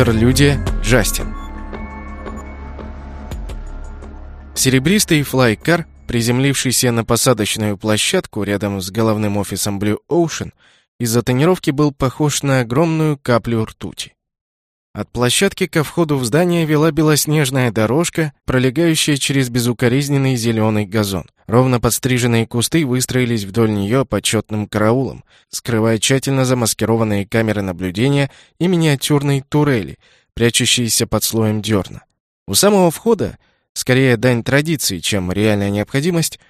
Интерлюдия Джастин. Серебристый флайкар, приземлившийся на посадочную площадку рядом с головным офисом Blue Ocean, из-за тонировки был похож на огромную каплю ртути. От площадки ко входу в здание вела белоснежная дорожка, пролегающая через безукоризненный зеленый газон. Ровно подстриженные кусты выстроились вдоль нее почетным караулом, скрывая тщательно замаскированные камеры наблюдения и миниатюрные турели, прячущиеся под слоем дерна. У самого входа, скорее дань традиции, чем реальная необходимость,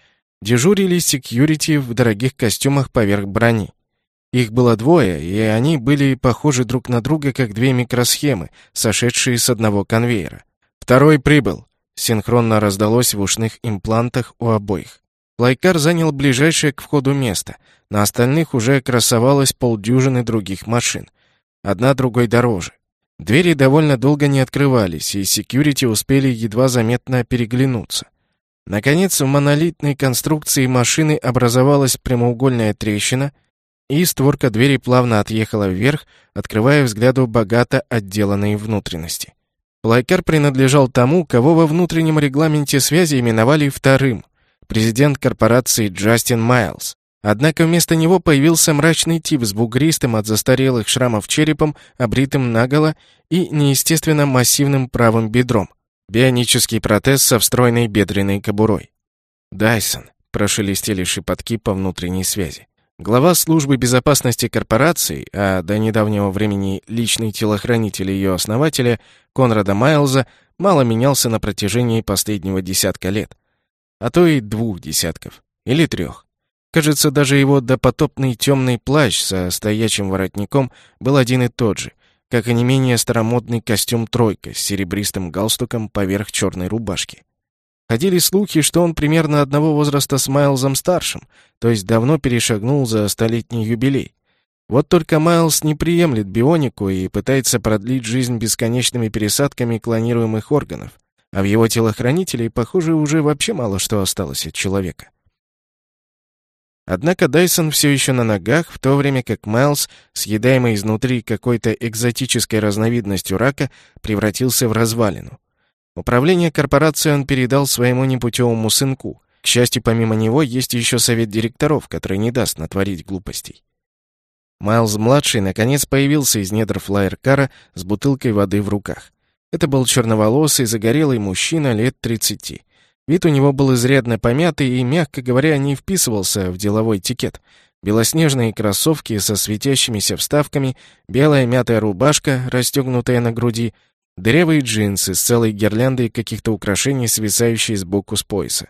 дежурили секьюрити в дорогих костюмах поверх брони. Их было двое, и они были похожи друг на друга, как две микросхемы, сошедшие с одного конвейера. «Второй прибыл!» — синхронно раздалось в ушных имплантах у обоих. Лайкар занял ближайшее к входу место. На остальных уже красовалось полдюжины других машин. Одна другой дороже. Двери довольно долго не открывались, и секьюрити успели едва заметно переглянуться. Наконец, в монолитной конструкции машины образовалась прямоугольная трещина — и створка двери плавно отъехала вверх, открывая взгляду богато отделанные внутренности. Лайкар принадлежал тому, кого во внутреннем регламенте связи именовали вторым, президент корпорации Джастин Майлз. Однако вместо него появился мрачный тип с бугристым от застарелых шрамов черепом, обритым наголо и неестественно массивным правым бедром. Бионический протез со встроенной бедренной кобурой. «Дайсон», — прошелестели шепотки по внутренней связи. Глава службы безопасности корпорации, а до недавнего времени личный телохранитель ее основателя, Конрада Майлза, мало менялся на протяжении последнего десятка лет. А то и двух десятков. Или трех. Кажется, даже его допотопный темный плащ со стоячим воротником был один и тот же, как и не менее старомодный костюм «тройка» с серебристым галстуком поверх черной рубашки. Ходили слухи, что он примерно одного возраста с Майлзом старшим, то есть давно перешагнул за столетний юбилей. Вот только Майлз не приемлет бионику и пытается продлить жизнь бесконечными пересадками клонируемых органов, а в его телохранителей, похоже, уже вообще мало что осталось от человека. Однако Дайсон все еще на ногах, в то время как Майлз, съедаемый изнутри какой-то экзотической разновидностью рака, превратился в развалину. Управление корпорацией он передал своему непутевому сынку. К счастью, помимо него есть еще совет директоров, который не даст натворить глупостей. Майлз-младший наконец появился из недр флайер-кара с бутылкой воды в руках. Это был черноволосый, загорелый мужчина лет 30. Вид у него был изрядно помятый и, мягко говоря, не вписывался в деловой этикет. Белоснежные кроссовки со светящимися вставками, белая мятая рубашка, расстегнутая на груди — Дырявые джинсы с целой гирляндой каких-то украшений, свисающие сбоку с пояса.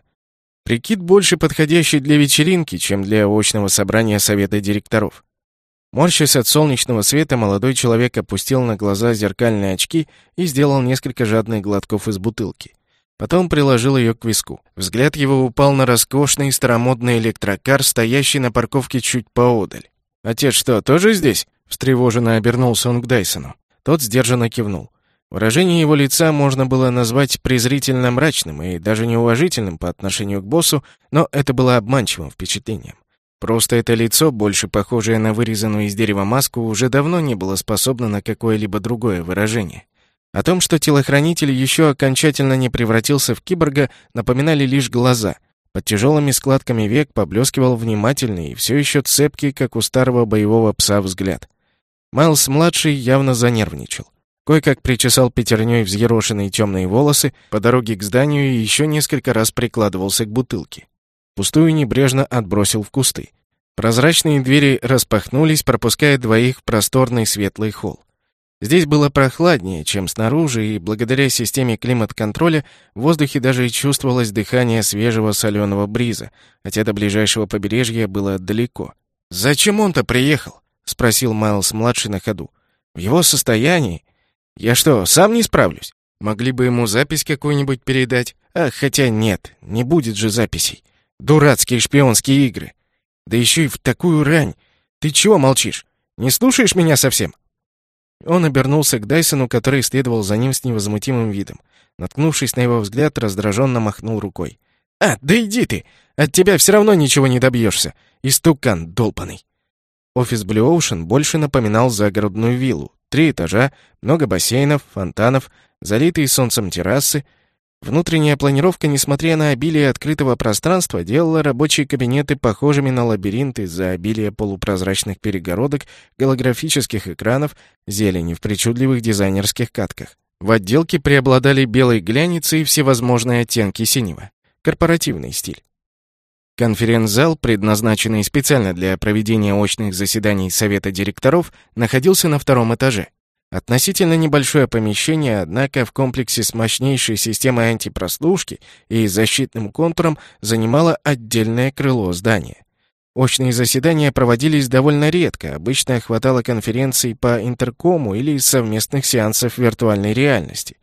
Прикид больше подходящий для вечеринки, чем для очного собрания совета директоров. Морщась от солнечного света, молодой человек опустил на глаза зеркальные очки и сделал несколько жадных глотков из бутылки. Потом приложил ее к виску. Взгляд его упал на роскошный старомодный электрокар, стоящий на парковке чуть поодаль. «Отец что, тоже здесь?» Встревоженно обернулся он к Дайсону. Тот сдержанно кивнул. Выражение его лица можно было назвать презрительно мрачным и даже неуважительным по отношению к боссу, но это было обманчивым впечатлением. Просто это лицо, больше похожее на вырезанную из дерева маску, уже давно не было способно на какое-либо другое выражение. О том, что телохранитель еще окончательно не превратился в киборга, напоминали лишь глаза. Под тяжелыми складками век поблескивал внимательный и все еще цепкий, как у старого боевого пса, взгляд. Майлз-младший явно занервничал. Кое-как причесал пятерней взъерошенные темные волосы, по дороге к зданию и еще несколько раз прикладывался к бутылке. Пустую небрежно отбросил в кусты. Прозрачные двери распахнулись, пропуская двоих в просторный светлый холл. Здесь было прохладнее, чем снаружи, и благодаря системе климат-контроля в воздухе даже чувствовалось дыхание свежего соленого бриза, хотя до ближайшего побережья было далеко. «Зачем он-то приехал?» — спросил Майлз-младший на ходу. «В его состоянии я что, сам не справлюсь? Могли бы ему запись какую-нибудь передать? Ах, хотя нет, не будет же записей. Дурацкие шпионские игры. Да еще и в такую рань. Ты чего молчишь? Не слушаешь меня совсем?» Он обернулся к Дайсону, который следовал за ним с невозмутимым видом. Наткнувшись на его взгляд, раздраженно махнул рукой. «А, да иди ты! От тебя все равно ничего не добьешься! Истукан долбаный!» Офис Blue Ocean больше напоминал загородную виллу, Три этажа, много бассейнов, фонтанов, залитые солнцем террасы. Внутренняя планировка, несмотря на обилие открытого пространства, делала рабочие кабинеты похожими на лабиринт из-за обилия полупрозрачных перегородок, голографических экранов, зелени в причудливых дизайнерских катках. В отделке преобладали белый глянец и всевозможные оттенки синего. Корпоративный стиль. Конференц-зал, предназначенный специально для проведения очных заседаний Совета директоров, находился на втором этаже. Относительно небольшое помещение, однако в комплексе с мощнейшей системой антипрослушки и защитным контуром занимало отдельное крыло здания. Очные заседания проводились довольно редко, обычно хватало конференций по интеркому или совместных сеансов виртуальной реальности.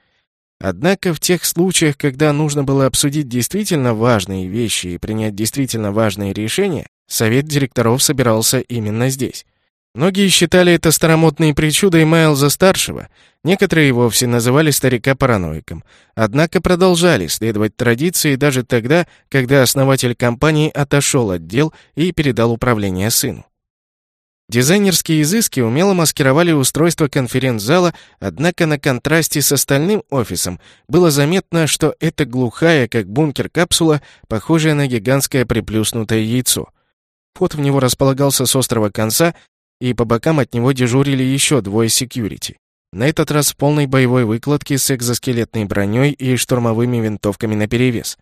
Однако в тех случаях, когда нужно было обсудить действительно важные вещи и принять действительно важные решения, совет директоров собирался именно здесь. Многие считали это старомодной причудой Майлза-старшего, некоторые вовсе называли старика параноиком, однако продолжали следовать традиции даже тогда, когда основатель компании отошел от дел и передал управление сыну. Дизайнерские изыски умело маскировали устройство конференц-зала, однако на контрасте с остальным офисом было заметно, что это глухая, как бункер капсула, похожая на гигантское приплюснутое яйцо. Вход в него располагался с острого конца, и по бокам от него дежурили еще двое секьюрити. На этот раз в полной боевой выкладке с экзоскелетной броней и штурмовыми винтовками наперевес.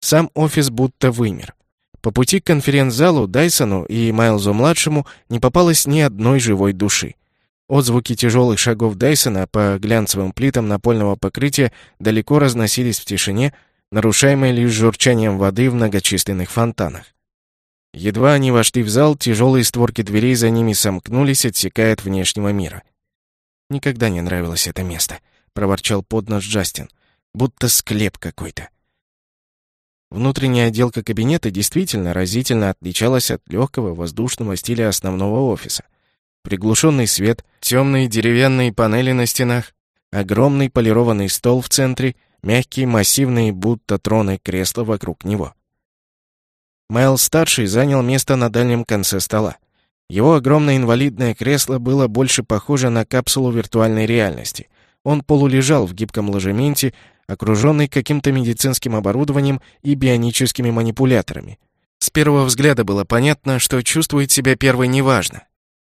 Сам офис будто вымер. По пути к конференц-залу Дайсону и Майлзу-младшему не попалось ни одной живой души. Отзвуки тяжелых шагов Дайсона по глянцевым плитам напольного покрытия далеко разносились в тишине, нарушаемой лишь журчанием воды в многочисленных фонтанах. Едва они вошли в зал, тяжелые створки дверей за ними сомкнулись, отсекая от внешнего мира. «Никогда не нравилось это место», — проворчал под нос Джастин. «Будто склеп какой-то». Внутренняя отделка кабинета действительно разительно отличалась от легкого воздушного стиля основного офиса. Приглушенный свет, темные деревянные панели на стенах, огромный полированный стол в центре, мягкие массивные будто троны кресла вокруг него. Майл-старший занял место на дальнем конце стола. Его огромное инвалидное кресло было больше похоже на капсулу виртуальной реальности. Он полулежал в гибком ложементе, окруженный каким-то медицинским оборудованием и бионическими манипуляторами. С первого взгляда было понятно, что чувствует себя первый неважно.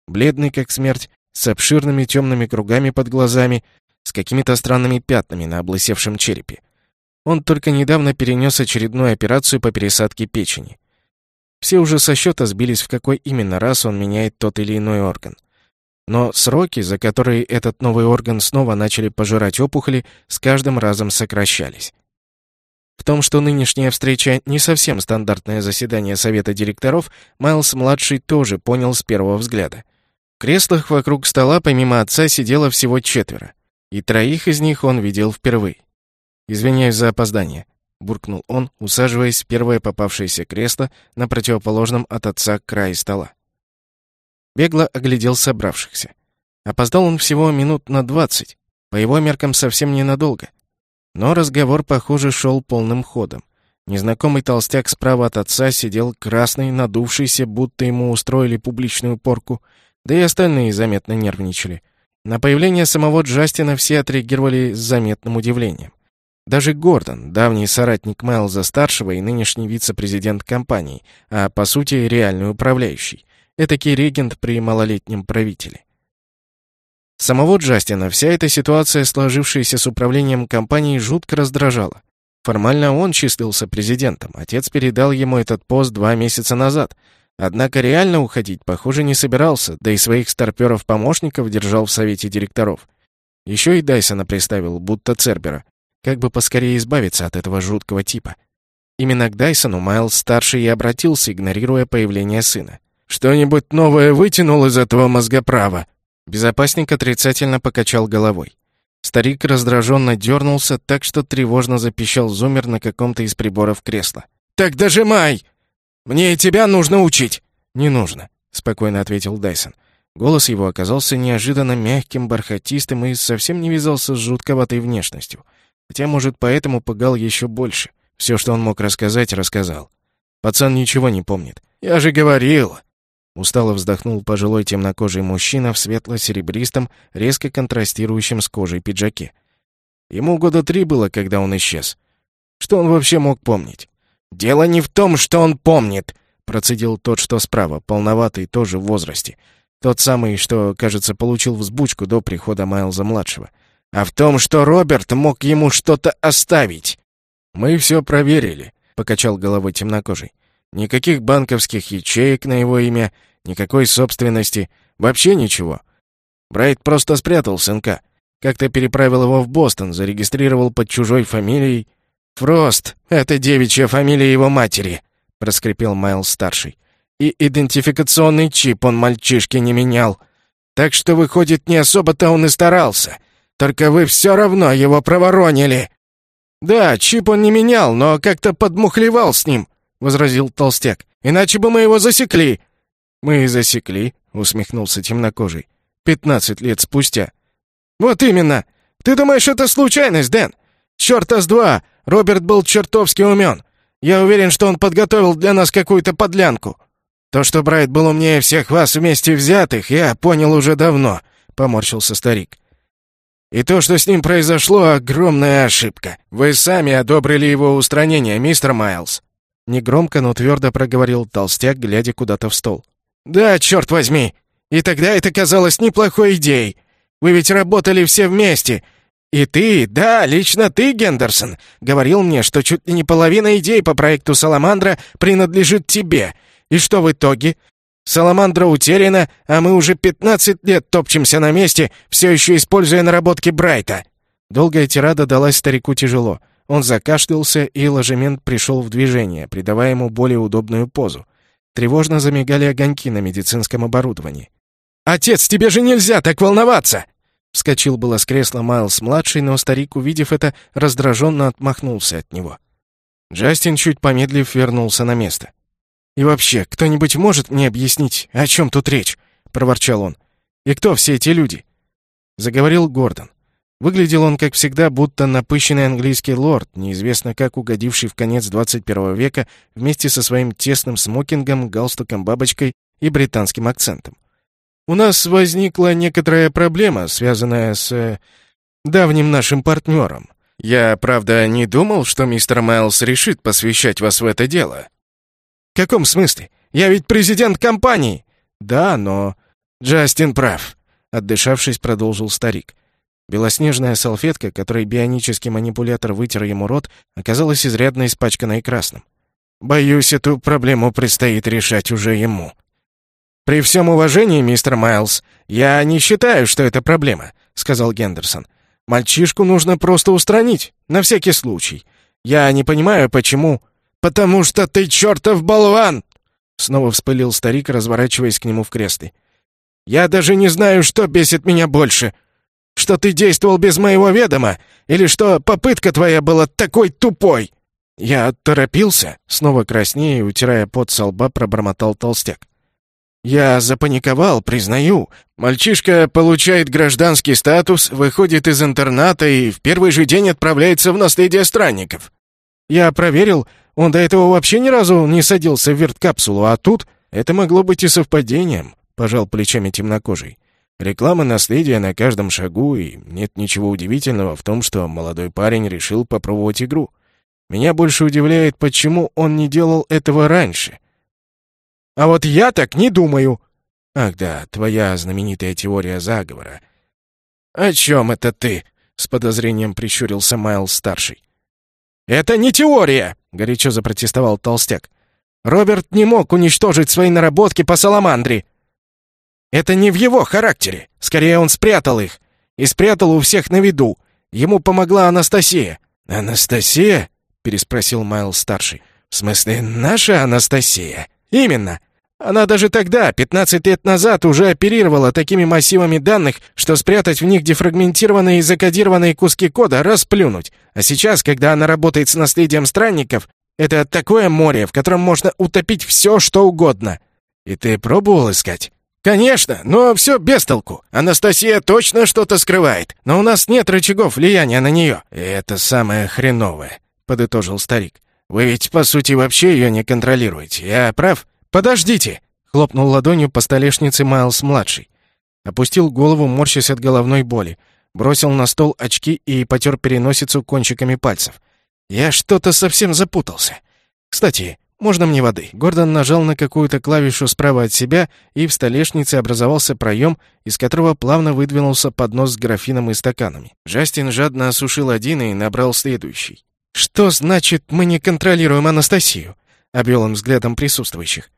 Бледный как смерть, с обширными темными кругами под глазами, с какими-то странными пятнами на облысевшем черепе. Он только недавно перенес очередную операцию по пересадке печени. Все уже со счета сбились, в какой именно раз он меняет тот или иной орган. Но сроки, за которые этот новый орган снова начали пожирать опухоли, с каждым разом сокращались. В том, что нынешняя встреча не совсем стандартное заседание совета директоров, Майлз-младший тоже понял с первого взгляда. В креслах вокруг стола помимо отца сидело всего четверо, и троих из них он видел впервые. «Извиняюсь за опоздание», — буркнул он, усаживаясь в первое попавшееся кресло на противоположном от отца крае стола. Бегло оглядел собравшихся. Опоздал он всего минут на двадцать, по его меркам совсем ненадолго. Но разговор, похоже, шел полным ходом. Незнакомый толстяк справа от отца сидел красный, надувшийся, будто ему устроили публичную порку, да и остальные заметно нервничали. На появление самого Джастина все отреагировали с заметным удивлением. Даже Гордон, давний соратник Майлза-старшего и нынешний вице-президент компании, а по сути реальный управляющий. Этакий регент при малолетнем правителе. Самого Джастина вся эта ситуация, сложившаяся с управлением компанией, жутко раздражала. Формально он числился президентом, отец передал ему этот пост два месяца назад. Однако реально уходить, похоже, не собирался, да и своих старперов-помощников держал в совете директоров. Еще и Дайсона приставил, будто Цербера, как бы поскорее избавиться от этого жуткого типа. Именно к Дайсону Майлз-старший и обратился, игнорируя появление сына. Что-нибудь новое вытянул из этого мозгоправа?» Безопасник отрицательно покачал головой. Старик раздраженно дернулся, так что тревожно запищал зумер на каком-то из приборов кресла. «Так дожимай! Мне и тебя нужно учить!» «Не нужно», — спокойно ответил Дайсон. Голос его оказался неожиданно мягким, бархатистым и совсем не вязался с жутковатой внешностью. Хотя, может, поэтому пугал еще больше. Все, что он мог рассказать, рассказал. Пацан ничего не помнит. «Я же говорил, Устало вздохнул пожилой темнокожий мужчина в светло-серебристом, резко контрастирующем с кожей пиджаке. Ему года три было, когда он исчез. Что он вообще мог помнить? «Дело не в том, что он помнит», — процедил тот, что справа, полноватый, тоже в возрасте. Тот самый, что, кажется, получил взбучку до прихода Майлза-младшего. «А в том, что Роберт мог ему что-то оставить». «Мы все проверили», — покачал головой темнокожий. Никаких банковских ячеек на его имя, никакой собственности, вообще ничего. Брайт просто спрятал сынка. Как-то переправил его в Бостон, зарегистрировал под чужой фамилией. «Фрост — это девичья фамилия его матери», — проскрипел Майлз-старший. «И идентификационный чип он мальчишке не менял. Так что, выходит, не особо-то он и старался. Только вы все равно его проворонили». «Да, чип он не менял, но как-то подмухлевал с ним возразил толстяк. «Иначе бы мы его засекли!» «Мы и засекли», — усмехнулся темнокожий. «Пятнадцать лет спустя». «Вот именно! Ты думаешь, это случайность, Дэн? Чёрта с два! Роберт был чертовски умен. Я уверен, что он подготовил для нас какую-то подлянку. То, что Брайт был умнее всех вас вместе взятых, я понял уже давно», — поморщился старик. «И то, что с ним произошло, огромная ошибка. Вы сами одобрили его устранение, мистер Майлз. Негромко, но твердо проговорил толстяк, глядя куда-то в стол. «Да, черт возьми! И тогда это казалось неплохой идеей. Вы ведь работали все вместе. И ты, да, лично ты, Гендерсон, говорил мне, что чуть ли не половина идей по проекту «Саламандра» принадлежит тебе. И что в итоге? Саламандра утеряна, а мы уже 15 лет топчемся на месте, все еще используя наработки Брайта». Долгая тирада далась старику тяжело. Он закашлялся, и ложемент пришел в движение, придавая ему более удобную позу. Тревожно замигали огоньки на медицинском оборудовании. «Отец, тебе же нельзя так волноваться!» Вскочил было с кресла Майлз-младший, но старик, увидев это, раздраженно отмахнулся от него. Джастин, чуть помедлив, вернулся на место. «И вообще, кто-нибудь может мне объяснить, о чем тут речь?» — проворчал он. «И кто все эти люди?» Заговорил Гордон. Выглядел он, как всегда, будто напыщенный английский лорд, неизвестно как угодивший в конец 21 века вместе со своим тесным смокингом, галстуком-бабочкой и британским акцентом. «У нас возникла некоторая проблема, связанная с... Э, давним нашим партнером. Я, правда, не думал, что мистер Майлз решит посвящать вас в это дело». «В каком смысле? Я ведь президент компании!» «Да, но...» «Джастин прав», — отдышавшись, продолжил старик. Белоснежная салфетка, которой бионический манипулятор вытер ему рот, оказалась изрядно испачканной красным. «Боюсь, эту проблему предстоит решать уже ему». «При всем уважении, мистер Майлз, я не считаю, что это проблема», — сказал Гендерсон. «Мальчишку нужно просто устранить, на всякий случай. Я не понимаю, почему...» «Потому что ты чертов болван!» Снова вспылил старик, разворачиваясь к нему в кресле. «Я даже не знаю, что бесит меня больше что ты действовал без моего ведома, или что попытка твоя была такой тупой!» «Я торопился», — снова краснее, утирая пот со лба, пробормотал толстяк. «Я запаниковал, признаю. Мальчишка получает гражданский статус, выходит из интерната и в первый же день отправляется в наследие странников. Я проверил, он до этого вообще ни разу не садился в верткапсулу, а тут это могло быть и совпадением», — пожал плечами темнокожий. Реклама наследия на каждом шагу, и нет ничего удивительного в том, что молодой парень решил попробовать игру. Меня больше удивляет, почему он не делал этого раньше. А вот я так не думаю. Ах да, твоя знаменитая теория заговора. О чем это ты? С подозрением прищурился Майл-старший. «Это не теория!» — горячо запротестовал толстяк. «Роберт не мог уничтожить свои наработки по Саламандре. Это не в его характере. Скорее, он спрятал их. И спрятал у всех на виду. Ему помогла Анастасия. «Анастасия?» — переспросил Майл-старший. «В смысле, наша Анастасия?» «Именно. Она даже тогда, 15 лет назад, уже оперировала такими массивами данных, что спрятать в них дефрагментированные и закодированные куски кода расплюнуть. А сейчас, когда она работает с наследием странников, это такое море, в котором можно утопить все, что угодно. И ты пробовал искать? «Конечно, но все без толку. Анастасия точно что-то скрывает, но у нас нет рычагов влияния на нее». «Это самое хреновое», — подытожил старик. «Вы ведь, по сути, вообще ее не контролируете. Я прав?» «Подождите!» — Хлопнул ладонью по столешнице Майлз-младший. Опустил голову, морщась от головной боли. Бросил на стол очки и потер переносицу кончиками пальцев. «Я что-то совсем запутался. Кстати, можно мне воды?» Гордон нажал на какую-то клавишу справа от себя, и в столешнице образовался проем, из которого плавно выдвинулся поднос с графином и стаканами. Джастин жадно осушил один и набрал следующий. «Что значит, мы не контролируем Анастасию?» — обвел он взглядом присутствующих.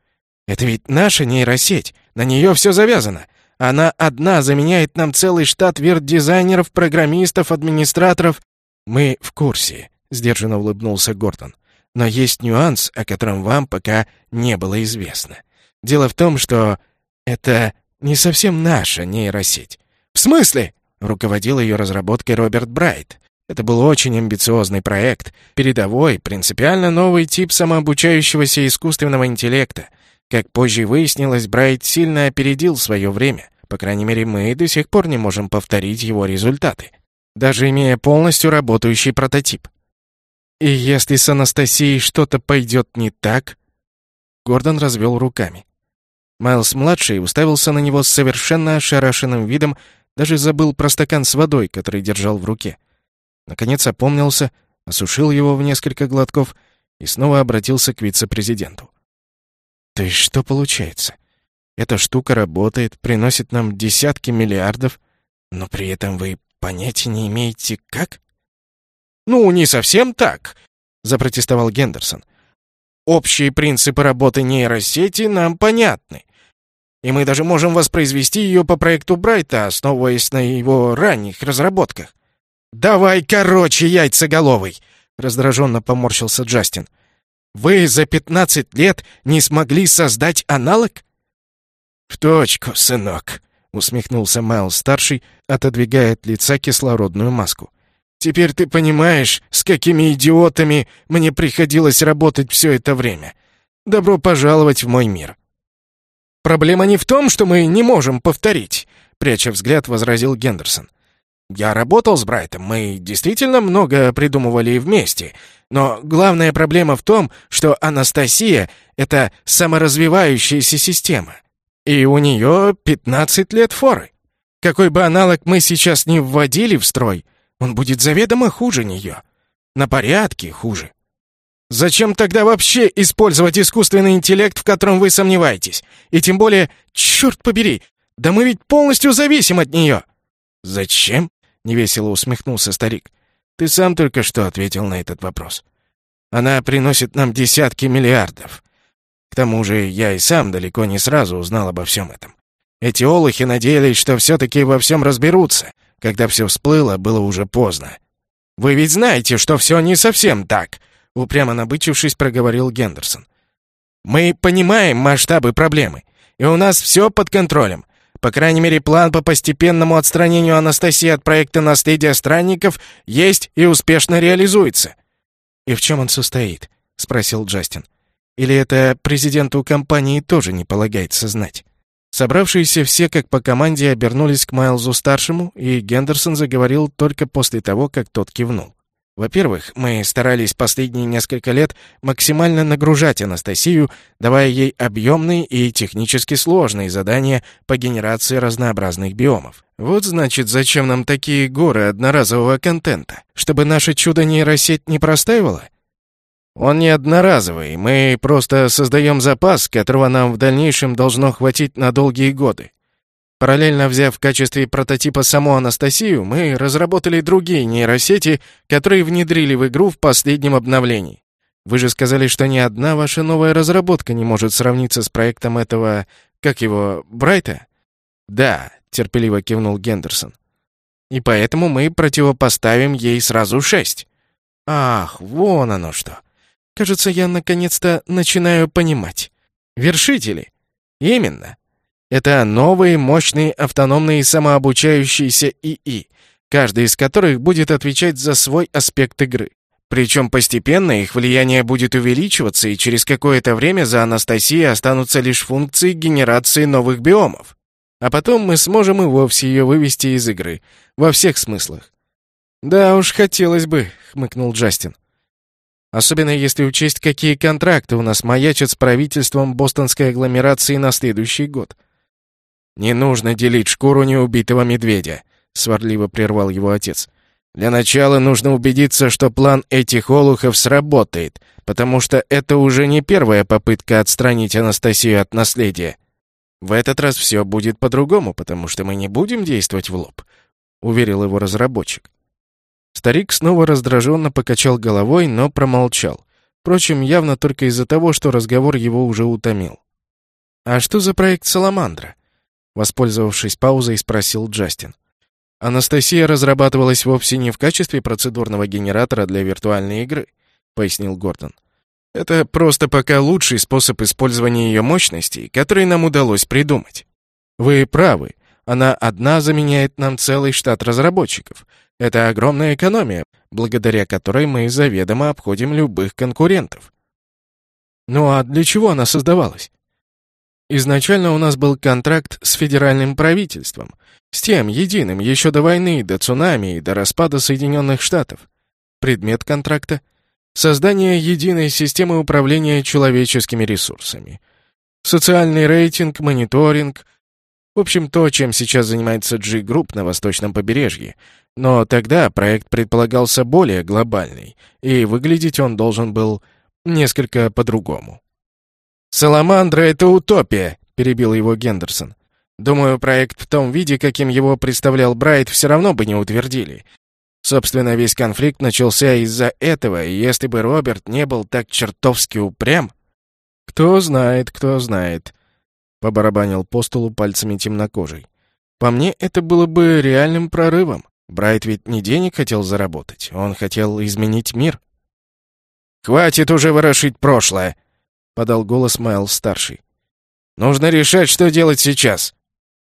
«Это ведь наша нейросеть, на нее все завязано. Она одна заменяет нам целый штат верт-дизайнеров, программистов, администраторов. Мы в курсе, сдержанно улыбнулся Гордон. Но есть нюанс, о котором вам пока не было известно. Дело в том, что это не совсем наша нейросеть. В смысле? Руководил ее разработкой Роберт Брайт. Это был очень амбициозный проект, передовой, принципиально новый тип самообучающегося искусственного интеллекта, как позже выяснилось, Брайт сильно опередил свое время. По крайней мере, мы до сих пор не можем повторить его результаты, даже имея полностью работающий прототип. И если с Анастасией что-то пойдет не так... Гордон развел руками. Майлз-младший уставился на него с совершенно ошарашенным видом, даже забыл про стакан с водой, который держал в руке. Наконец опомнился, осушил его в несколько глотков и снова обратился к вице-президенту. То есть что получается? Эта штука работает, приносит нам десятки миллиардов, но при этом вы понятия не имеете, как? «Ну, не совсем так», — запротестовал Гендерсон. «Общие принципы работы нейросети нам понятны, и мы даже можем воспроизвести ее по проекту Брайта, основываясь на его ранних разработках». «Давай короче, яйцеголовый!» — раздраженно поморщился Джастин. Вы за 15 лет не смогли создать аналог? В точку, сынок, усмехнулся Майл-старший, отодвигая от лица кислородную маску. Теперь ты понимаешь, с какими идиотами мне приходилось работать все это время. Добро пожаловать в мой мир. Проблема не в том, что мы не можем повторить, пряча взгляд, возразил Гендерсон. Я работал с Брайтом, мы действительно много придумывали вместе, но главная проблема в том, что Анастасия — это саморазвивающаяся система. И у нее 15 лет форы. Какой бы аналог мы сейчас не вводили в строй, он будет заведомо хуже нее. На порядке хуже. Зачем тогда вообще использовать искусственный интеллект, в котором вы сомневаетесь? И тем более, черт побери, да мы ведь полностью зависим от нее. Зачем? Невесело усмехнулся старик. Ты сам только что ответил на этот вопрос. Она приносит нам десятки миллиардов. К тому же я и сам далеко не сразу узнал обо всем этом. Эти олухи надеялись, что все-таки во всем разберутся. Когда все всплыло, было уже поздно. «Вы ведь знаете, что все не совсем так», — упрямо набычившись, проговорил Гендерсон. «Мы понимаем масштабы проблемы, и у нас все под контролем. По крайней мере, план по постепенному отстранению Анастасии от проекта «Наследие странников» есть и успешно реализуется». «И в чем он состоит?» — спросил Джастин. «Или это президенту компании тоже не полагается знать?» Собравшиеся все как по команде обернулись к Майлзу-старшему, и Гендерсон заговорил только после того, как тот кивнул. Во-первых, мы старались последние несколько лет максимально нагружать Анастасию, давая ей объемные и технически сложные задания по генерации разнообразных биомов. Вот значит, зачем нам такие горы одноразового контента? Чтобы наше чудо нейросеть не простаивало? Он не одноразовый, мы просто создаем запас, которого нам в дальнейшем должно хватить на долгие годы. Параллельно взяв в качестве прототипа саму Анастасию, мы разработали другие нейросети, которые внедрили в игру в последнем обновлении. Вы же сказали, что ни одна ваша новая разработка не может сравниться с проектом этого... как его... Брайта? Да, терпеливо кивнул Гендерсон. И поэтому мы противопоставим ей сразу шесть. Ах, вон оно что. Кажется, я наконец-то начинаю понимать. Вершители. Именно. Это новые, мощные, автономные, самообучающиеся ИИ, каждый из которых будет отвечать за свой аспект игры. Причем постепенно их влияние будет увеличиваться, и через какое-то время за Анастасией останутся лишь функции генерации новых биомов. А потом мы сможем и вовсе ее вывести из игры, во всех смыслах. «Да уж, хотелось бы», — хмыкнул Джастин. Особенно если учесть, какие контракты у нас маячат с правительством бостонской агломерации на следующий год. «Не нужно делить шкуру неубитого медведя», — сварливо прервал его отец. «Для начала нужно убедиться, что план этих олухов сработает, потому что это уже не первая попытка отстранить Анастасию от наследия. В этот раз все будет по-другому, потому что мы не будем действовать в лоб», — уверил его разработчик. Старик снова раздраженно покачал головой, но промолчал. Впрочем, явно только из-за того, что разговор его уже утомил. «А что за проект «Саламандра»?» Воспользовавшись паузой, спросил Джастин. «Анастасия разрабатывалась вовсе не в качестве процедурного генератора для виртуальной игры», — пояснил Гордон. «Это просто пока лучший способ использования ее мощностей, который нам удалось придумать. Вы правы, она одна заменяет нам целый штат разработчиков. Это огромная экономия, благодаря которой мы заведомо обходим любых конкурентов. Ну а для чего она создавалась? Изначально у нас был контракт с федеральным правительством, с тем единым еще до войны, до цунами и до распада Соединенных Штатов. Предмет контракта — создание единой системы управления человеческими ресурсами. Социальный рейтинг, мониторинг — в общем, то, чем сейчас занимается G-Group на восточном побережье. Но тогда проект предполагался более глобальный, и выглядеть он должен был несколько по-другому. «Саламандра — это утопия», — перебил его Гендерсон. «Думаю, проект в том виде, каким его представлял Брайт, все равно бы не утвердили. Собственно, весь конфликт начался из-за этого, и если бы Роберт не был так чертовски упрям...» «Кто знает, кто знает», — побарабанил по столу пальцами темнокожий. «По мне, это было бы реальным прорывом. Брайт ведь не денег хотел заработать, он хотел изменить мир». «Хватит уже ворошить прошлое!» подал голос Майлз-старший. «Нужно решать, что делать сейчас».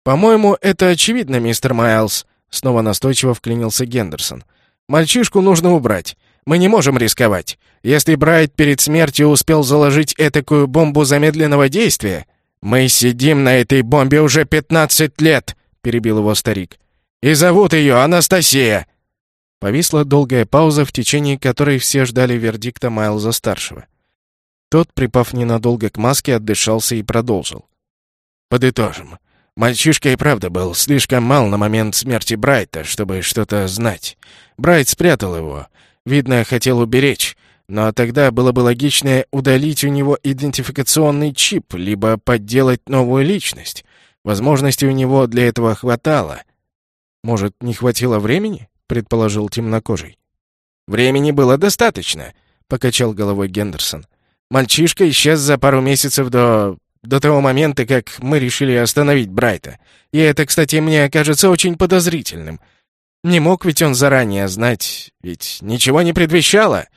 «По-моему, это очевидно, мистер Майлз», — снова настойчиво вклинился Гендерсон. «Мальчишку нужно убрать. Мы не можем рисковать. Если Брайт перед смертью успел заложить этакую бомбу замедленного действия...» «Мы сидим на этой бомбе уже пятнадцать лет», — перебил его старик. «И зовут ее Анастасия». Повисла долгая пауза, в течение которой все ждали вердикта Майлза-старшего. Тот, припав ненадолго к маске, отдышался и продолжил. «Подытожим. Мальчишка и правда был слишком мал на момент смерти Брайта, чтобы что-то знать. Брайт спрятал его. Видно, хотел уберечь. Но тогда было бы логичнее удалить у него идентификационный чип, либо подделать новую личность. Возможностей у него для этого хватало. Может, не хватило времени?» — предположил темнокожий. «Времени было достаточно», — покачал головой Гендерсон. Мальчишка исчез за пару месяцев до... до того момента, как мы решили остановить Брайта. И это, кстати, мне кажется очень подозрительным. Не мог ведь он заранее знать, ведь ничего не предвещало.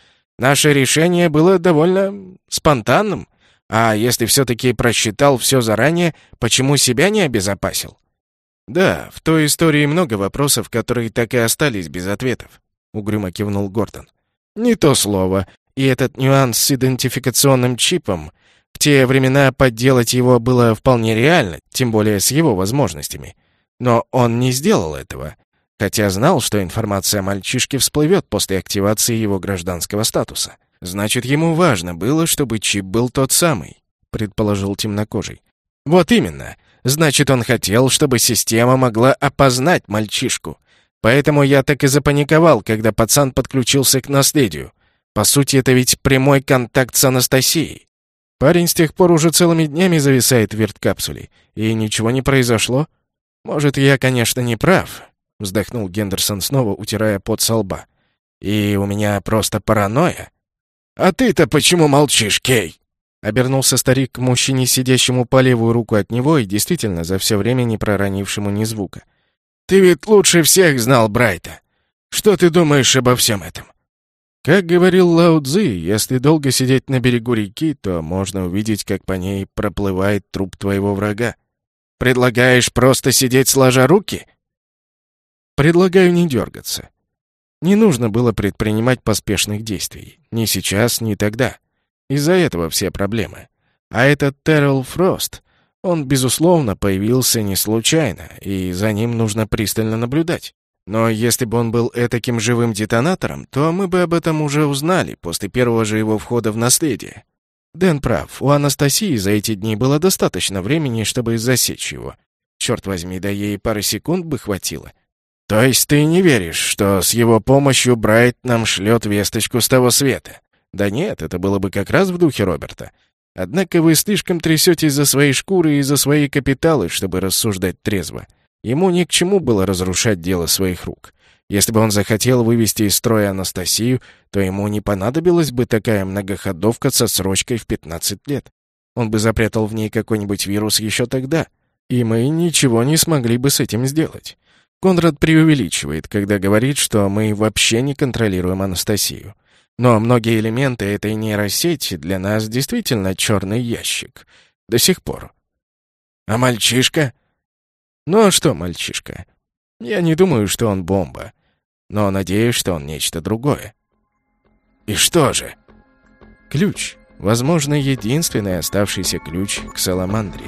Наше решение было довольно спонтанным. А если все-таки просчитал все заранее, почему себя не обезопасил? Да, в той истории много вопросов, которые так и остались без ответов, угрюмо кивнул Гордон. Не то слово. И этот нюанс с идентификационным чипом, в те времена подделать его было вполне реально, тем более с его возможностями. Но он не сделал этого, хотя знал, что информация о мальчишке всплывет после активации его гражданского статуса. Значит, ему важно было, чтобы чип был тот самый, предположил темнокожий. Вот именно. Значит, он хотел, чтобы система могла опознать мальчишку. Поэтому я так и запаниковал, когда пацан подключился к наследию. По сути, это ведь прямой контакт с Анастасией. Парень с тех пор уже целыми днями зависает в верткапсуле, и ничего не произошло. Может, я, конечно, не прав, вздохнул Гендерсон снова, утирая пот со лба. И у меня просто паранойя. А ты-то почему молчишь, Кей? Обернулся старик к мужчине, сидящему по левую руку от него и действительно за все время не проронившему ни звука. «Ты ведь лучше всех знал Брайта. Что ты думаешь обо всем этом?» Как говорил Лао Цзи, если долго сидеть на берегу реки, то можно увидеть, как по ней проплывает труп твоего врага. Предлагаешь просто сидеть сложа руки? Предлагаю не дергаться. Не нужно было предпринимать поспешных действий. Ни сейчас, ни тогда. Из-за этого все проблемы. А этот Террел Фрост, он, безусловно, появился не случайно, и за ним нужно пристально наблюдать. Но если бы он был этаким живым детонатором, то мы бы об этом уже узнали после первого же его входа в наследие. Дэн прав, у Анастасии за эти дни было достаточно времени, чтобы засечь его. Черт возьми, да ей пары секунд бы хватило. То есть ты не веришь, что с его помощью Брайт нам шлет весточку с того света? Да нет, это было бы как раз в духе Роберта. Однако вы слишком трясетесь за свои шкуры и за свои капиталы, чтобы рассуждать трезво. Ему ни к чему было разрушать дело своих рук. Если бы он захотел вывести из строя Анастасию, то ему не понадобилась бы такая многоходовка со срочкой в 15 лет. Он бы запрятал в ней какой-нибудь вирус еще тогда, и мы ничего не смогли бы с этим сделать. Конрад преувеличивает, когда говорит, что мы вообще не контролируем Анастасию. Но многие элементы этой нейросети для нас действительно черный ящик. До сих пор. А мальчишка? Ну а что мальчишка? Я не думаю, что он бомба. Но надеюсь, что он нечто другое. И что же? Ключ. Возможно, единственный оставшийся ключ к Саламандре.